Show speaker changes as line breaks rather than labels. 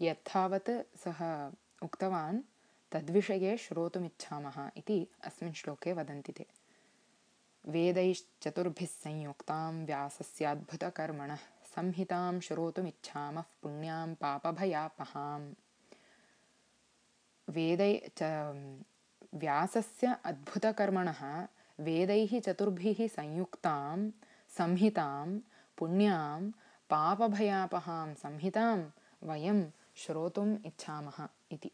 यत्थावत् सः उक्तवान् तद्विषये श्रोतुमिच्छामः इति अस्मिन् श्लोके वदन्ति ते। वेदैश्चतुर्भिः संयुक्तां व्यासस्याद्भुतकर्मणः संहितां श्रोतुमिच्छामः पुण्यां पापभयापहाम्। वेदै च व्यासस्य अद्भुतकर्मणः वेदैः चतुर्भिः संयुक्तां संहितां पुण्यां पापभयापहां संहितां वयं श्रोतुम् इच्छामः इति